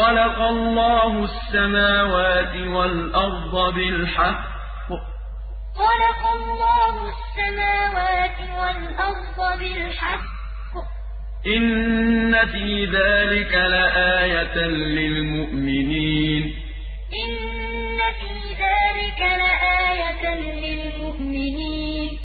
خلق الله السماوات والأرض بالحق. خلق الله السماوات والأرض بالحق. إن في ذلك لآية للمؤمنين. إن في ذلك لآية للمؤمنين.